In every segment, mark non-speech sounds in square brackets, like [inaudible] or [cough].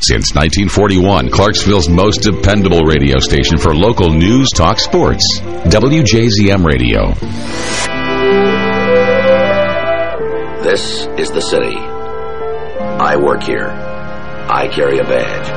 Since 1941, Clarksville's most dependable radio station for local news, talk, sports. WJZM Radio. This is the city. I work here. I carry a badge.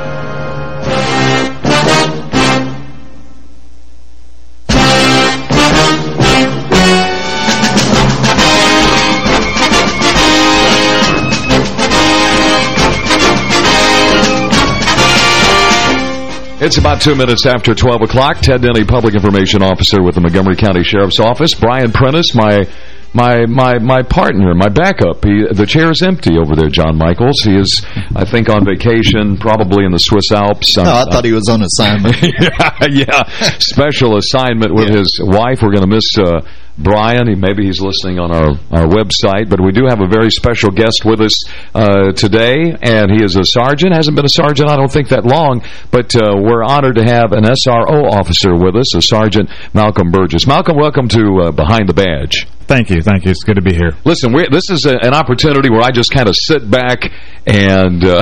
About two minutes after 12 o'clock. Ted Denny, Public Information Officer with the Montgomery County Sheriff's Office. Brian Prentice, my my my my partner, my backup. He, the chair is empty over there, John Michaels. He is, I think, on vacation, probably in the Swiss Alps. No, I thought he was on assignment. [laughs] yeah, yeah, special assignment with Yeah. his wife. We're going to miss uh, Brian. He, maybe he's listening on our, our website, but we do have a very special guest with us uh, today, and he is a sergeant. Hasn't been a sergeant, I don't think, that long, but uh, we're honored to have an SRO officer with us, a Sergeant Malcolm Burgess. Malcolm, welcome to uh, Behind the Badge. Thank you. Thank you. It's good to be here. Listen, this is a, an opportunity where I just kind of sit back and uh,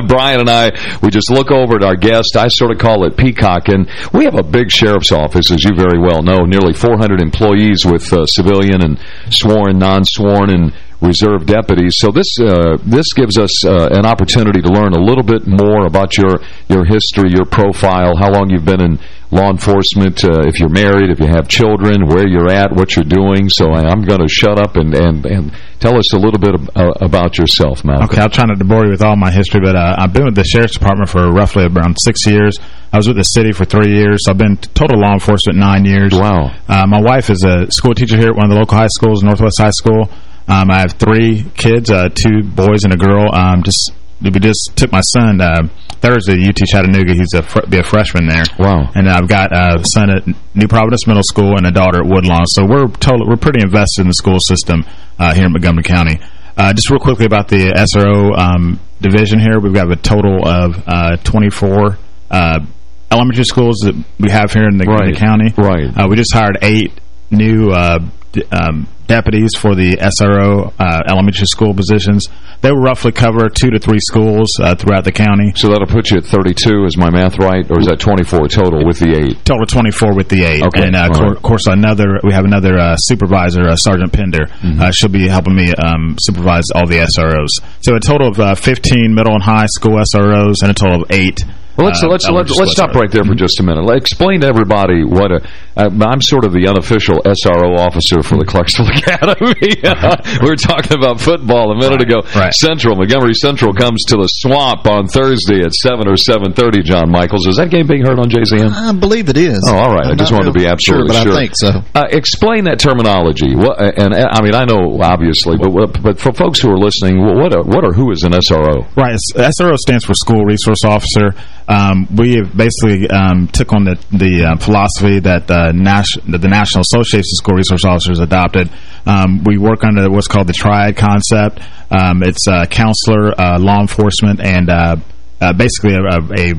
[laughs] Brian and I, we just look over at our guest. I sort of call it peacock. And We have a big sheriff's office, as you very well know, nearly 400 employees with uh, civilian and sworn, non-sworn, and reserve deputies. So this uh, this gives us uh, an opportunity to learn a little bit more about your your history, your profile, how long you've been in law enforcement, uh, if you're married, if you have children, where you're at, what you're doing. So I, I'm going to shut up and, and, and tell us a little bit of, uh, about yourself, Malcolm. Okay, I'll try not to bore you with all my history, but uh, I've been with the Sheriff's Department for roughly around six years. I was with the city for three years. I've been total law enforcement nine years. Wow. Uh, my wife is a school teacher here at one of the local high schools, Northwest High School. Um, I have three kids, uh, two boys and a girl. Um, just we just took my son uh, Thursday to UT Chattanooga. He's a be a freshman there. Wow. And I've got a son at New Providence Middle School and a daughter at Woodlawn. So we're total, we're pretty invested in the school system uh, here in Montgomery County. Uh, just real quickly about the SRO um, division here, we've got a total of uh, 24 uh, elementary schools that we have here in the, in the county. Right. Uh, we just hired eight new uh, um, deputies for the SRO uh, elementary school positions. They will roughly cover two to three schools uh, throughout the county. So that'll put you at 32, is my math right? Or is that 24 total with the eight? Total 24 with the eight. Okay, And, uh, cor- right. of course, another we have another uh, supervisor, uh, Sergeant Pender. Mm-hmm. Uh, she'll be helping me um, supervise all the SROs. So a total of uh, 15 middle and high school SROs and a total of eight. Well, let's uh, let's let's, let's stop right there for just a minute. Explain to everybody what a. Uh, I'm sort of the unofficial SRO officer for the Clarksville [laughs] Academy. [laughs] we were talking about football a minute ago. right. Central Montgomery Central comes to the Swamp on Thursday at seven or seven thirty. John Michaels, is that game being heard on JZM? I believe it is. Oh, all right. I I'm just not wanted to be absolutely sure, sure. but I think so. Uh, explain that terminology. What, and uh, I mean, I know obviously, but but for folks who are listening, what are, what or who is an SRO? Right. SRO stands for School Resource Officer. Um, we basically um, took on the, the uh, philosophy that uh, that the National Association of School Resource Officers adopted. Um, we work under what's called the triad concept. Um, it's counselor, uh, law enforcement, and uh, basically a, a, a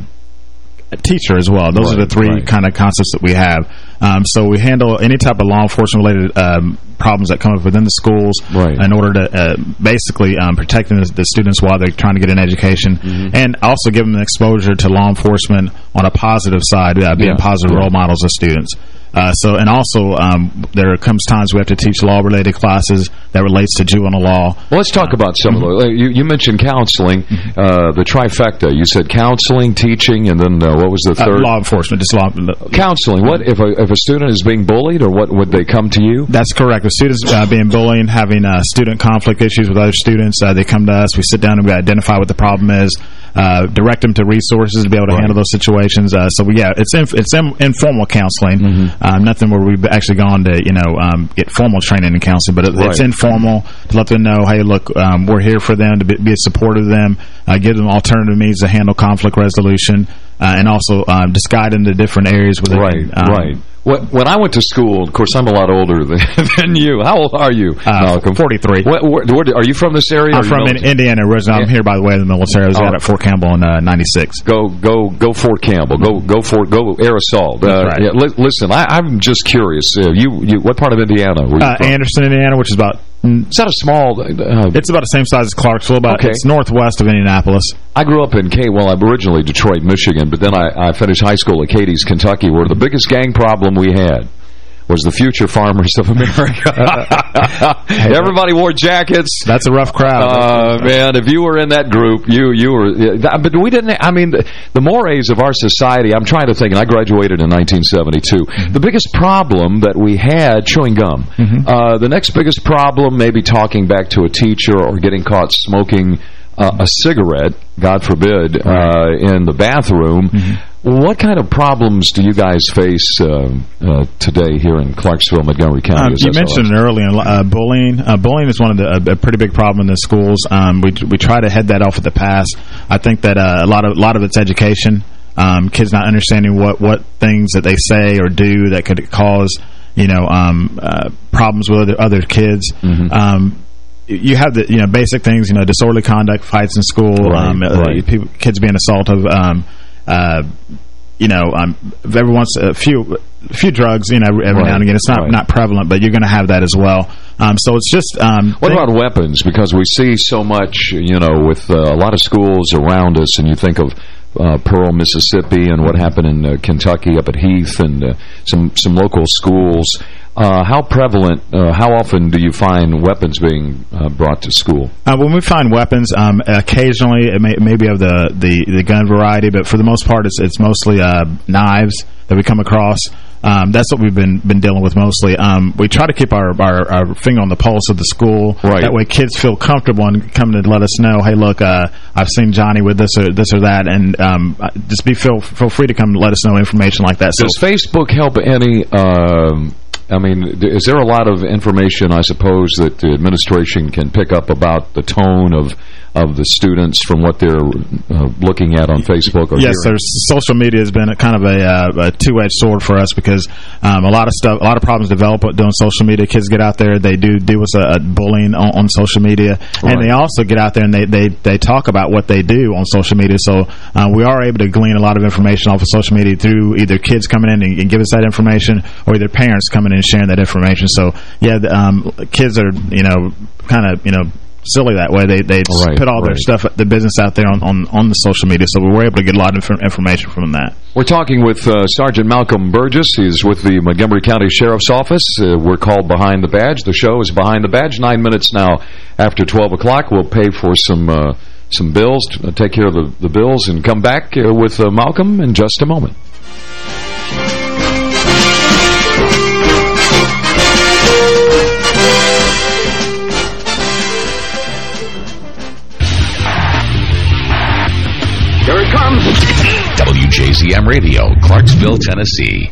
teacher as well. Those are the three right. kind of concepts that we have. Um, so we handle any type of law enforcement related um, problems that come up within the schools Right. in order to uh, basically um, protecting the, the students while they're trying to get an education Mm-hmm. and also give them exposure to law enforcement on a positive side, uh, being Yeah. positive Yeah. role models of students. Uh, so, and also, um, there comes times we have to teach law-related classes that relates to juvenile law. Well, let's talk about some of the. You, you mentioned counseling, uh, the trifecta. You said counseling, teaching, and then uh, what was the Uh, third? law enforcement, just law. counseling. What if a if a student is being bullied, or what would they come to you? That's correct. The students uh, being bullied, having uh, student conflict issues with other students, uh, they come to us. We sit down and we identify what the problem is, uh, direct them to resources to be able to Right. handle those situations. Uh, so, we, yeah, it's inf it's in informal counseling. Mm-hmm. Um, nothing where we've actually gone to, you know, um, get formal training and counseling, but it, it's informal to let them know, hey, look, um, we're here for them to be, be a support of them, uh, give them alternative means to handle conflict resolution, uh, and also um, just guide them to different areas where they Right, can, um, right. When, when I went to school, of course, I'm a lot older than, [laughs] than you. How old are you, Uh, Malcolm? 43. Where, where, where, are you from this area? I'm from in, Indiana originally. I'm here, by the way, in the military. I was Oh. out at Fort Campbell in uh, 96. Go, go, go, Fort Campbell. Go, go, Fort, go, Assault. Uh, That's right. yeah, li listen, I, I'm just curious. Uh, you, you, what part of Indiana were you Uh, from? Anderson, Indiana, which is about Is that a small... Uh, it's about the same size as Clarksville, but okay. it's northwest of Indianapolis. I grew up in K. Well, I'm originally Detroit, Michigan, but then I, I finished high school at Cadiz, Kentucky, where the biggest gang problem we had was the future farmers of America. [laughs] Everybody wore jackets. That's a rough crowd. Uh, man, if you were in that group, you you were. But we didn't. I mean, the, the mores of our society. I'm trying to think. And I graduated in 1972. Mm -hmm. The biggest problem that we had chewing gum. Mm -hmm. uh, the next biggest problem, maybe talking back to a teacher or getting caught smoking uh, a cigarette, God forbid, uh, in the bathroom. Mm -hmm. What kind of problems do you guys face uh, uh, today here in Clarksville, Montgomery County? Um, you mentioned it earlier uh, bullying. Uh, bullying is one of the a, a, pretty big problem in the schools. Um, we we try to head that off at the pass. I think that uh, a lot of a lot of it's education. Um, kids not understanding what what things that they say or do that could cause you know um, uh, problems with other, other kids. Mm -hmm you have the you know basic things you know disorderly conduct fights in school right, um, right. people, kids being assaulted um, uh, you know um, every once a few a few drugs you know every right, now and again it's not right. not prevalent but you're going to have that as well um, so it's just um, what about weapons because we see so much you know with uh, a lot of schools around us and you think of uh, Pearl, Mississippi, and what happened in uh, Kentucky up at Heath, and uh, some some local schools. Uh, how prevalent, uh, how often do you find weapons being uh, brought to school? when we find weapons, um, occasionally it may, be of the, the, the gun variety, but for the most part it's, it's mostly knives that we come across. Um, that's what we've been been dealing with mostly. Um, we try to keep our, our, our, finger on the pulse of the school. Right. That way kids feel comfortable and come to let us know, hey, look, uh, I've seen Johnny with this or this or that, and um, just be feel feel free to come let us know information like that. Does so, Facebook help any... I mean, is there a lot of information, I suppose, that the administration can pick up about the tone of of the students from what they're uh, looking at on Facebook or yes, hearing? social media has been a kind of a, uh, a two-edged sword for us because um, a lot of stuff, a lot of problems develop doing social media. Kids get out there, they do do us a, a bullying on, on, social media, right. and they also get out there and they, they they talk about what they do on social media. So uh, we are able to glean a lot of information off of social media through either kids coming in and, and give us that information, or either parents coming in and sharing that information. So yeah, the, um, kids are you know kind of you know silly that way. They they right, put all right. their stuff, the business out there on, on, on the social media, so we were able to get a lot of information from that. We're talking with uh, Sergeant Malcolm Burgess. He's with the Montgomery County Sheriff's Office. Uh, we're called Behind the Badge. The show is Behind the Badge. Nine minutes now after 12 o'clock. We'll pay for some uh, some bills, to take care of the, the bills, and come back uh, with uh, Malcolm in just a moment. Here it comes. WJZM Radio, Clarksville, Tennessee.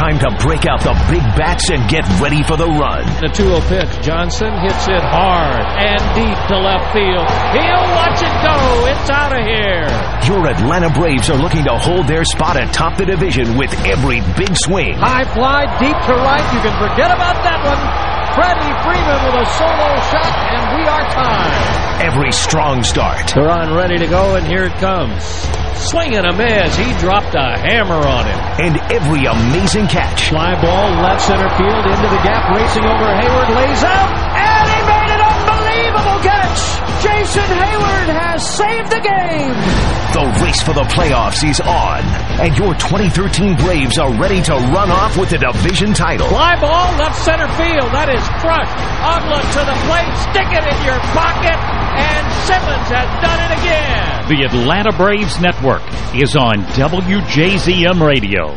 Time to break out the big bats and get ready for the run. The 2-0 pitch. Johnson hits it hard and deep to left field. He'll watch it go. It's out of here. Your Atlanta Braves are looking to hold their spot atop the division with every big swing. High fly, deep to right. You can forget about that one. Freddie Freeman with a solo shot, and we are tied. Every strong start. Duran ready to go, and here it comes. Swinging a miss. He dropped a hammer on him. And every amazing catch. Fly ball, left center field, into the gap, racing over Heyward, lays out, catch. Jason Heyward has saved the game. The race for the playoffs is on, and your 2013 Braves are ready to run off with the division title. Fly ball, left center field. That is crushed. Uggla to the plate. Stick it in your pocket. And Simmons has done it again. The Atlanta Braves Network is on WJZM Radio.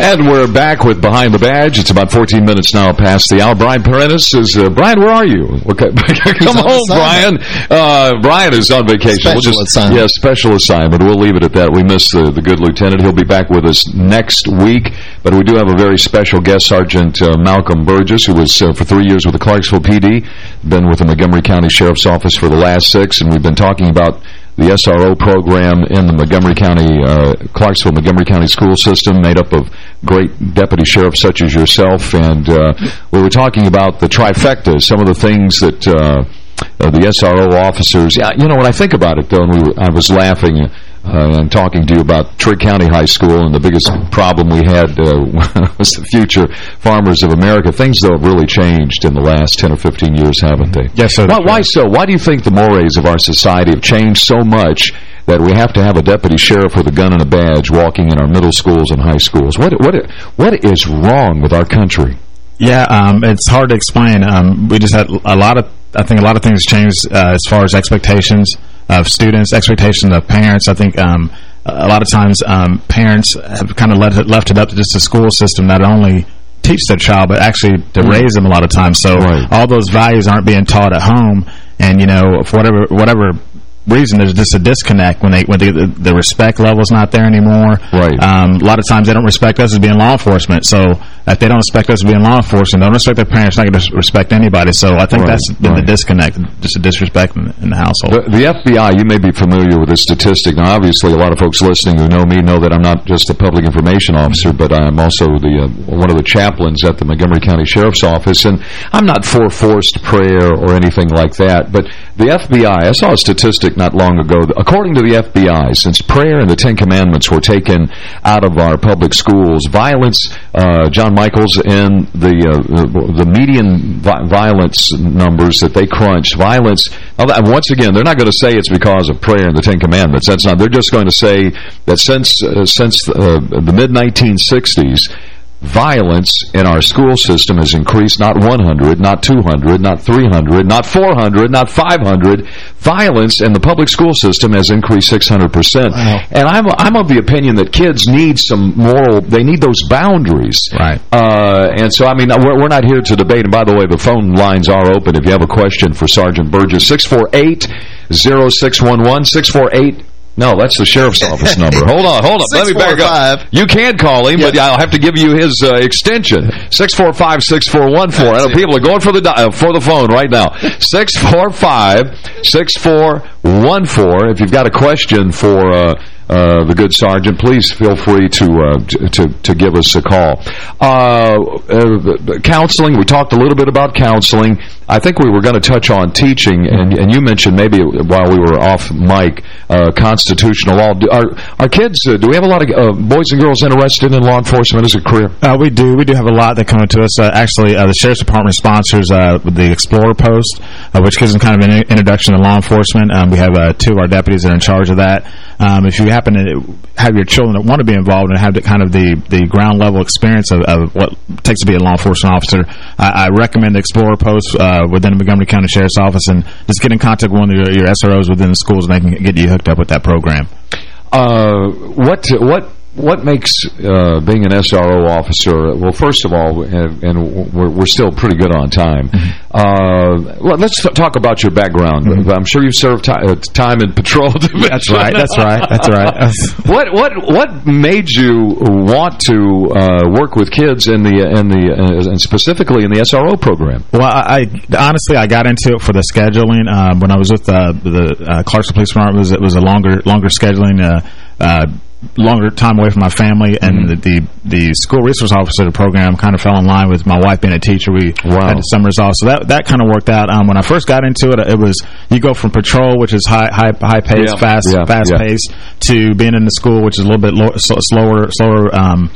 And we're back with Behind the Badge. It's about 14 minutes now past the hour. Brian Prentice is... Uh, Brian, where are you? Okay. [laughs] Come home, Brian. Uh, Brian is on vacation. Special we'll just, assignment. Yeah, special assignment. We'll leave it at that. We miss the, the good lieutenant. He'll be back with us next week. But we do have a very special guest, Sergeant uh, Malcolm Burgess, who was uh, for three years with the Clarksville PD, been with the Montgomery County Sheriff's Office for the last six, and we've been talking about the SRO program in the Montgomery County, uh, Clarksville Montgomery County school system made up of great deputy sheriffs such as yourself. And uh, we were talking about the trifecta, some of the things that uh, uh, the SRO officers... You know, when I think about it, though, and we were, I was laughing... Uh, and talking to you about Trigg County High School, and the biggest problem we had uh, [laughs] was the future farmers of America. Things, though, have really changed in the last 10 or 15 years, haven't they? Yes, sir. Why, why so? Why do you think the mores of our society have changed so much that we have to have a deputy sheriff with a gun and a badge walking in our middle schools and high schools? What what What is wrong with our country? Yeah, um, it's hard to explain. Um, we just had a lot of, I think a lot of things changed uh, as far as expectations of students, expectations of parents. I think um, a lot of times um, parents have kind of left it, left it up to just the school system not only teach their child, but actually to Mm. raise them a lot of times. So all those values aren't being taught at home, and you know, for whatever whatever reason, there's just a disconnect when they when the, the respect level's not there anymore. Right. Um, a lot of times they don't respect us as being law enforcement. So if they don't respect us as being law enforcement, they don't respect their parents, not going to respect anybody. So I think Right, that's been right. the disconnect, just a disrespect in, in the household. The, the FBI, you may be familiar with this statistic. Now, obviously, a lot of folks listening who know me know that I'm not just a public information officer, but I'm also the uh, one of the chaplains at the Montgomery County Sheriff's Office. And I'm not for forced prayer or anything like that, but the FBI, I saw a statistic not long ago. According to the FBI, since prayer and the Ten Commandments were taken out of our public schools, violence, uh, John Michaels, and the uh, the median vi violence numbers that they crunched, violence, once again, they're not going to say it's because of prayer and the Ten Commandments. That's not. They're just going to say that since uh, since uh, the mid-1960s, violence in our school system has increased not 100, not 200, not 300, not 400, not 500. Violence in the public school system has increased 600%. And I'm I'm of the opinion that kids need some moral, they need those boundaries. Right. Uh, and so, I mean, we're, we're not here to debate. And by the way, the phone lines are open if you have a question for Sergeant Burgess. 648-0611, 648 no, that's the sheriff's office [laughs] number. Hold on, hold on. Let me back up. You can call him, but I'll have to give you his uh, extension. 645-6414. I know people are going for the uh, for the phone right now. [laughs] 645-6414. If you've got a question for uh, uh, the good sergeant, please feel free to uh, to to give us a call. Uh, uh, counseling, we talked a little bit about counseling. I think we were going to touch on teaching, and, and you mentioned maybe while we were off mic, uh, constitutional law. Do, are, are kids, uh, do we have a lot of uh, boys and girls interested in law enforcement as a career? Uh, we do. We do have a lot that come to us. Uh, actually, uh, the Sheriff's Department sponsors the Explorer Post, which gives them kind of an introduction to law enforcement. Um, we have two of our deputies that are in charge of that. Um, if you happen to have your children that want to be involved and have the, kind of the, the ground level experience of, of what it takes to be a law enforcement officer, I, I recommend the Explorer Post uh, within the Montgomery County Sheriff's Office and just get in contact with one of your, your SROs within the schools and they can get you hooked up with that program. Uh, what what what makes uh, being an SRO officer? Well, first of all, and, and we're, we're still pretty good on time. Uh, let's talk about your background. I'm sure you've served uh, time in patrol. [laughs] That's right. That's right. That's [laughs] right. what what what made you want to uh, work with kids in the in the uh, and specifically in the SRO program? Well, I, I honestly I got into it for the scheduling. Uh, when I was with uh, the uh, Clarksville Police Department, it was, it was a longer longer scheduling. Uh, uh, longer time away from my family and the, the the school resource officer program kind of fell in line with my wife being a teacher. We had the summers off. So that that kind of worked out. Um, when I first got into it it was you go from patrol which is high high high paced Yeah, fast yeah, fast yeah. paced to being in the school which is a little bit low, slower slower um,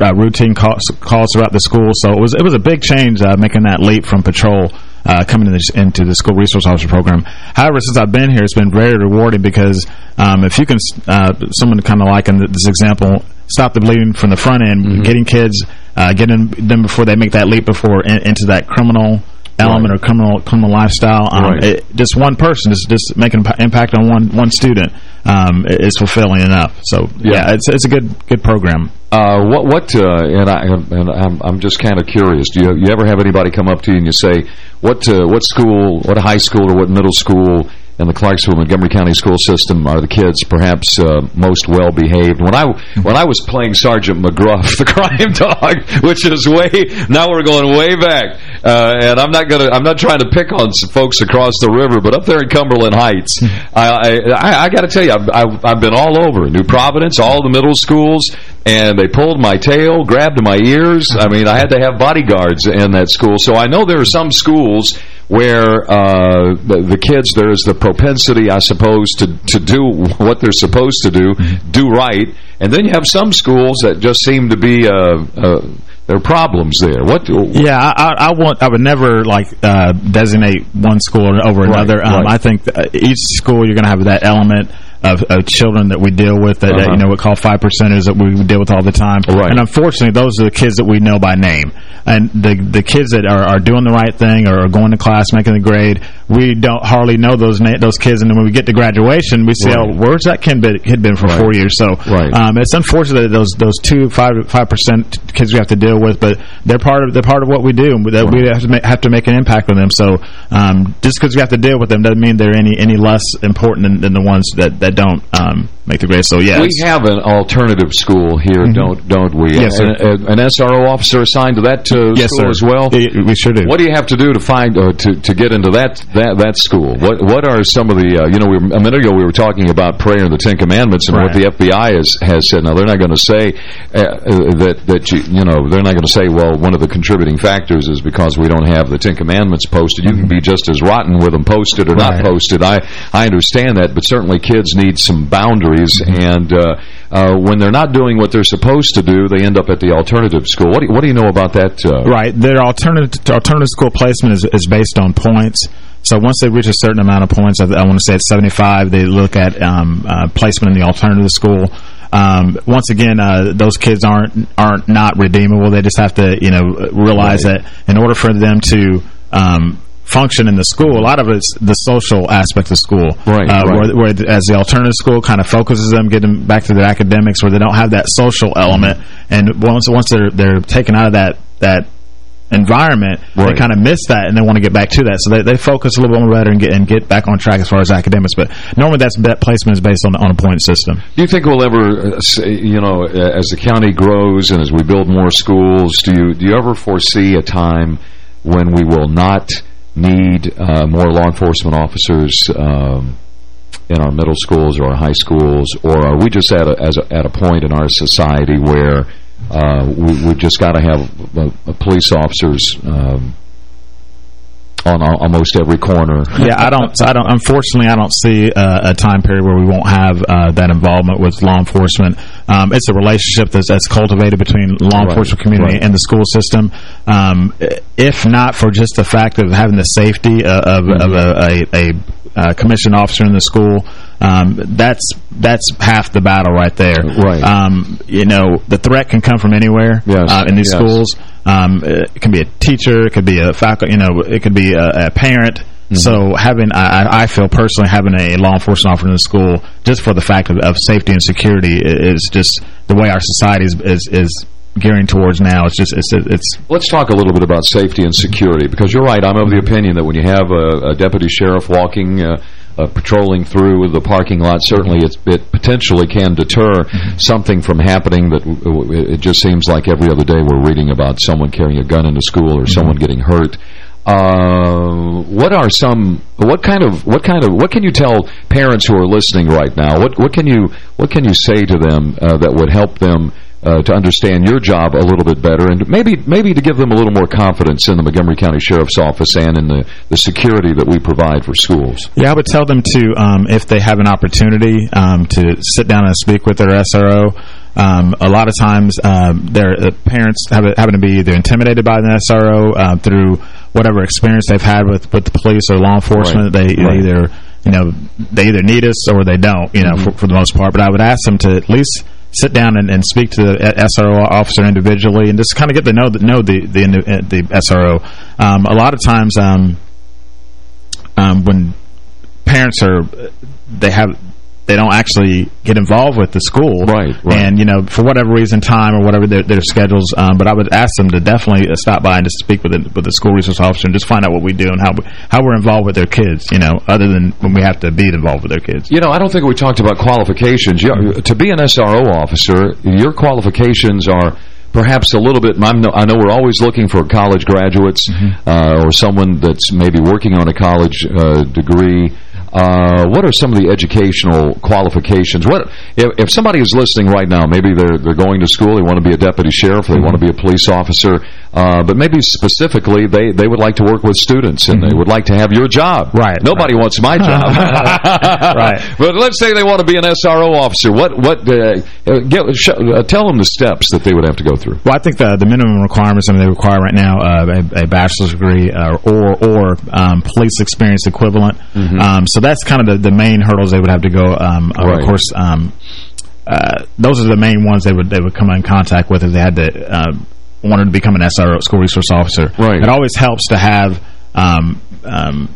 uh, routine calls, calls throughout the school. So it was it was a big change uh, making that leap from patrol uh, coming into, this, into the school resource officer program. However, since I've been here, it's been very rewarding because um, if you can, uh, someone kind of like in this example, stop the bleeding from the front end, Mm-hmm. getting kids, uh, getting them before they make that leap before in, into that criminal element or criminal criminal lifestyle. Um, Right. it, just one person, just just making impact on one one student um, is fulfilling enough. So yeah, it's it's a good good program. Uh, what what uh, and I and I'm I'm just kind of curious. Do you you ever have anybody come up to you and you say what uh, what school, what high school or what middle school in the Clarksville Montgomery County school system are the kids perhaps uh, most well behaved? When I when I was playing Sergeant McGruff, the [laughs] crime dog, which is way now we're going way back, uh, and I'm not gonna I'm not trying to pick on some folks across the river, but up there in Cumberland Heights, I I, I got to tell you, I've, I've I've been all over New Providence, all the middle schools, and they pulled my tail, grabbed my ears. I mean, I had to have bodyguards in that school. So I know there are some schools where uh, the, the kids, there is the propensity, I suppose, to, to do what they're supposed to do, do right. And then you have some schools that just seem to be, uh, uh, there are problems there. What? Yeah, I, I, I want. I would never like uh, designate one school over Right, another. Um, right. I think each school you're going to have that element of, of children that we deal with that, that Uh-huh. you know we call five percenters that we deal with all the time. Right. And unfortunately, those are the kids that we know by name. And the the kids that are, are doing the right thing or are going to class, making the grade, we don't hardly know those na those kids. And then when we get to graduation, we see, Right. oh, where's that kid been, kid been for Right. four years? So Right. um, it's unfortunate that those those two five five percent kids we have to deal with, but they're part of they're part of what we do. and That we have to make, have to make an impact on them. So um, just because we have to deal with them doesn't mean they're any any less important than, than the ones that that don't um, make the grade. So yeah, we have an alternative school here, don't don't we? Yes, sir. An, an SRO officer assigned to that uh, Yes, school sir. as well. Yeah, we sure do. What do you have to do to find uh, to to get into that that that school? What what are some of the uh, you know we were, a minute ago we were talking about prayer and the Ten Commandments and what the FBI has has said. Now they're not going to say uh, uh, that that you you know they're not going to say well one of the contributing factors is because we don't have the Ten Commandments posted. You can be just as rotten with them posted or not posted. I I understand that, but certainly kids need some boundaries and. Uh, uh, when they're not doing what they're supposed to do, they end up at the alternative school. What do you, what do you know about that? Uh, Right. Their alternative alternative school placement is, is based on points. So once they reach a certain amount of points, I, I want to say at 75, they look at um, uh, placement in the alternative school. um, once again, uh, those kids aren't aren't not redeemable. They just have to, you know, realize Right. that in order for them to um, function in the school, a lot of it's the social aspect of school. Right, Uh, right. Where, where the- as the alternative school kind of focuses them, get them back to their academics, where they don't have that social element, and once once they're they're taken out of that that environment, Right. they kind of miss that and they want to get back to that. So they, they focus a little bit more better and get and get back on track as far as academics. But normally that's bet placement is based on on a point system. Do you think we'll ever, uh, say, you know, as the county grows and as we build more schools, do you do you ever foresee a time when we will not need uh, more law enforcement officers um, in our middle schools or our high schools, or are we just at a, as a, at a point in our society where uh, we, we've just got to have uh, uh, police officers um, on al- almost every corner? yeah, I don't. I don't. Unfortunately, I don't see uh, a time period where we won't have uh, that involvement with law enforcement. Um, it's a relationship that's, that's cultivated between law Right, enforcement community right. and the school system. Um, if not for just the fact of having the safety of, of, of a, a, a uh, commissioned officer in the school, um, that's that's half the battle right there. Right. Um, you know, the threat can come from anywhere Yes, uh, in these yes. schools. Um, it can be a teacher, it could be a faculty, you know, it could be a, a parent. So having, I, I feel personally having a law enforcement officer in the school, just for the fact of, of safety and security, is just the way our society is is, is gearing towards now. It's just it's it's Let's talk a little bit about safety and security, because you're right. I'm of the opinion that when you have a, a deputy sheriff walking, uh, uh, patrolling through the parking lot, certainly it's, it potentially can deter something from happening w- it just seems like every other day we're reading about someone carrying a gun into school or someone getting hurt. Uh, what are some? What kind of? What kind of? What can you tell parents who are listening right now? What what can you what can you say to them uh, that would help them uh, to understand your job a little bit better, and maybe maybe to give them a little more confidence in the Montgomery County Sheriff's Office and in the the security that we provide for schools? Yeah, I would tell them to, um, if they have an opportunity, um, to sit down and speak with their SRO. Um, a lot of times, um, their uh, parents happen to be either intimidated by the SRO uh, through whatever experience they've had with, with the police or law enforcement. Right. They, they either, you know, they either need us or they don't. You know, for, for the most part. But I would ask them to at least sit down and, and speak to the SRO officer individually and just kind of get to know the, know the the, the SRO. Um, a lot of times. Um, um, when parents are they have they don't actually get involved with the school Right, right. and you know for whatever reason time or whatever their, their schedules um, but I would ask them to definitely uh, stop by and just speak with the, with the school resource officer and just find out what we do and how we, how we're involved with their kids you know other than when we have to be involved with their kids You know, I don't think we talked about qualifications. You, to be an SRO officer, your qualifications are perhaps a little bit, no, I know we're always looking for college graduates uh, or someone that's maybe working on a college uh, degree. Uh, what are some of the educational qualifications? What if, if somebody is listening right now? Maybe they're they're going to school. They want to be a deputy sheriff. They want to be a police officer. Uh, but maybe specifically, they they would like to work with students and they would like to have your job. Right. Nobody wants my [laughs] job. Right. [laughs] But let's say they want to be an SRO officer. What what uh, uh, get, sh uh, tell them the steps that they would have to go through. Well, I think the the minimum requirements I mean, they require right now uh, a, a bachelor's degree uh, or or um, police experience equivalent. Um, so that's kind of the, the main hurdles they would have to go. Um, Right. Of course, um, uh, those are the main ones they would they would come in contact with if they had to uh, wanted to become an SRO, school resource officer. Right. It always helps to have. Um, um,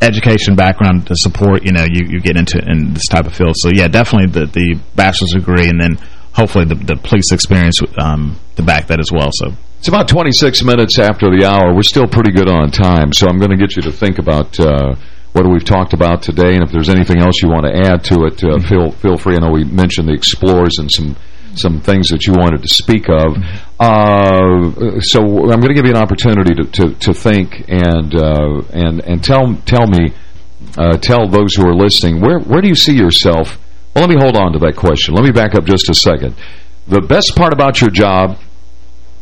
education background to support you know you, you get into in this type of field so yeah definitely the the bachelor's degree and then hopefully the, the police experience um, to back that as well so It's about 26 minutes after the hour. We're still pretty good on time, so I'm going to get you to think about uh, what we've talked about today, and if there's anything else you want to add to it, uh, feel feel free. I know we mentioned the Explorers and some some things that you wanted to speak of. Uh, so I'm going to give you an opportunity to to, to think and uh, and and tell tell me uh, tell those who are listening where where do you see yourself? Well, let me hold on to that question. Let me back up just a second. The best part about your job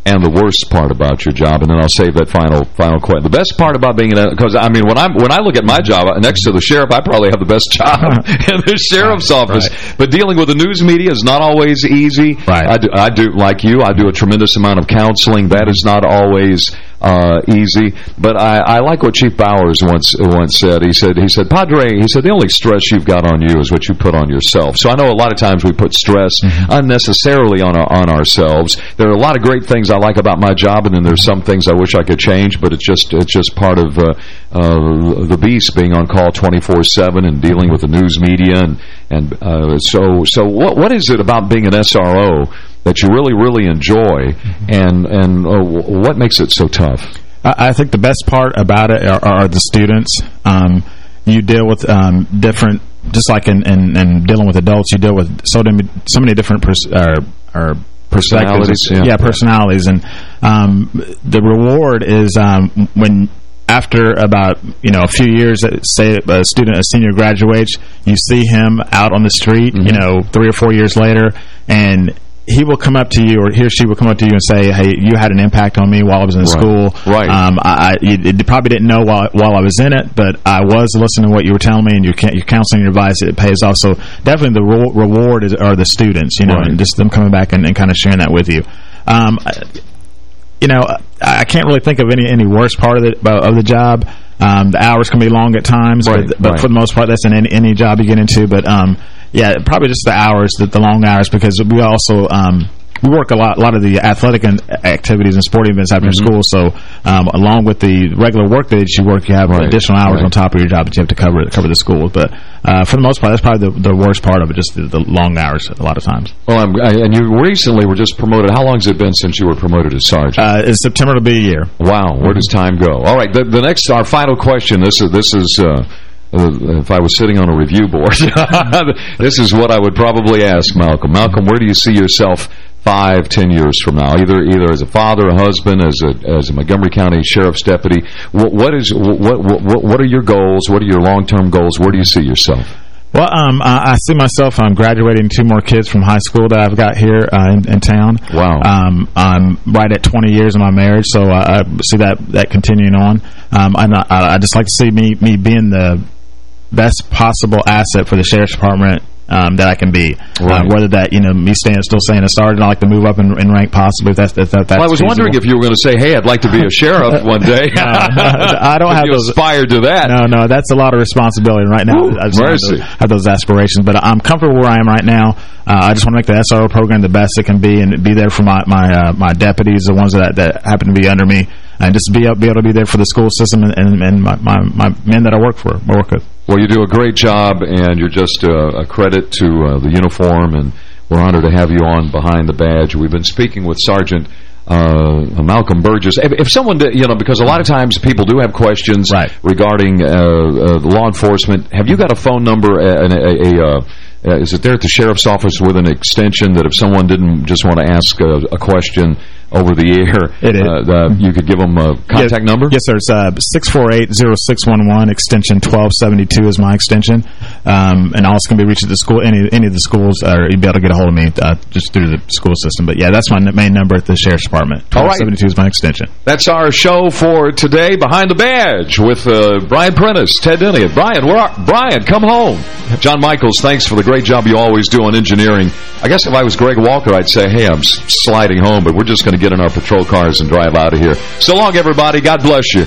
and the worst part about your job, and then I'll save that final final question. The best part about being an because I mean when I'm when I look at my job uh, next to the sheriff, I probably have the best [laughs] job [laughs] in the sheriff's office. But dealing with the news media is not always easy. Right. I do, I do like you. I do a tremendous amount of counseling. That is not always uh, easy. But I, I like what Chief Bowers once once said. He said, he said, Padre, he said, the only stress you've got on you is what you put on yourself. So I know a lot of times we put stress Mm-hmm. unnecessarily on our, on ourselves. There are a lot of great things I like about my job, and then there's some things I wish I could change. But it's just it's just part of uh, uh, the beast being on call 24/7 and dealing with the news media and and uh, so so what what is it about being an SRO that you really really enjoy, and and uh, what makes it so tough? I, I think the best part about it are, are the students. Um, you deal with um, different, just like in, in, in dealing with adults, you deal with so many, so many different or, or perspectives. Personalities, yeah. yeah, personalities. And um, the reward is um, when after about you know a few years, say a student, a senior graduates, you see him out on the street, you know, three or four years later, and he will come up to you, or he or she will come up to you and say, "Hey, you had an impact on me while I was in Right. school. Right. Um, I, I probably didn't know while while I was in it, but I was listening to what you were telling me, and your your counseling and advice it pays off. So definitely the re reward is are the students, you know, Right. and just them coming back and, and kind of sharing that with you. Um, you know, I I can't really think of any any worse part of the of the job. Um, the hours can be long at times, Right, but, but right. for the most part, that's in any, any job you get into. But um, yeah, probably just the hours, the, the long hours, because we also um, we work a lot, a lot of the athletic and activities and sporting events after Mm-hmm. school. So um, along with the regular work that you work, you have Right, additional hours right. on top of your job that you have to cover cover the schools. But uh, for the most part, that's probably the, the worst part of it, just the, the long hours a lot of times. Well, I'm, I, and you recently were just promoted. How long has it been since you were promoted as sergeant? Uh, it's September to be a year. Wow, where does time go? All right, the, the next, our final question. This is this is. Uh, uh, if I was sitting on a review board, [laughs] this is what I would probably ask Malcolm. Malcolm, where do you see yourself five, ten years from now? Either either as a father, a husband, as a as a Montgomery County sheriff's deputy. What, what is what, what what are your goals? What are your long term goals? Where do you see yourself? Well, um, I, I see myself I'm graduating two more kids from high school that I've got here uh, in, in town. Wow. Um, I'm right at 20 years in my marriage, so I, I see that that continuing on. Um, I, I just like to see me me being the best possible asset for the sheriff's department um, that I can be. Right. Uh, whether that you know me staying still staying a sergeant, I like to move up in, in rank possibly. If that's if that, that's well, I was feasible. wondering if you were going to say, "Hey, I'd like to be a sheriff [laughs] one day." [laughs] I don't have those. aspired to that. No, no, that's a lot of responsibility right now. Woo, I just have those, have those aspirations, but I'm comfortable where I am right now. Uh, I just want to make the SRO program the best it can be, and be there for my my uh, my deputies, the ones that that happen to be under me, and just be able, be able to be there for the school system and and, and my, my my men that I work for, I work with. Well, you do a great job, and you're just uh, a credit to uh, the uniform, and we're honored to have you on Behind the Badge. We've been speaking with Sergeant uh, Malcolm Burgess. If, if someone, did, you know, because a lot of times people do have questions Right. regarding uh, uh, law enforcement. Have you got a phone number, a, a, a, uh, uh, is it there at the sheriff's office with an extension that if someone didn't just want to ask a, a question over the air, It is. Uh, the, you could give them a contact yes, number? Yes, sir. It's uh, 648-0611, extension 1272 is my extension. Um, and also can be reached at the school, any any of the schools, or you'd be able to get a hold of me uh, just through the school system. But yeah, that's my main number at the Sheriff's Department. All right. 1272 is my extension. That's our show for today, Behind the Badge, with uh, Brian Prentice, Ted Denny. Brian, where are, Brian, come home. John Michaels, thanks for the great job you always do on engineering. I guess if I was Greg Walker, I'd say, hey, I'm sliding home, but we're just going to get in our patrol cars and drive out of here. So long, everybody. God bless you.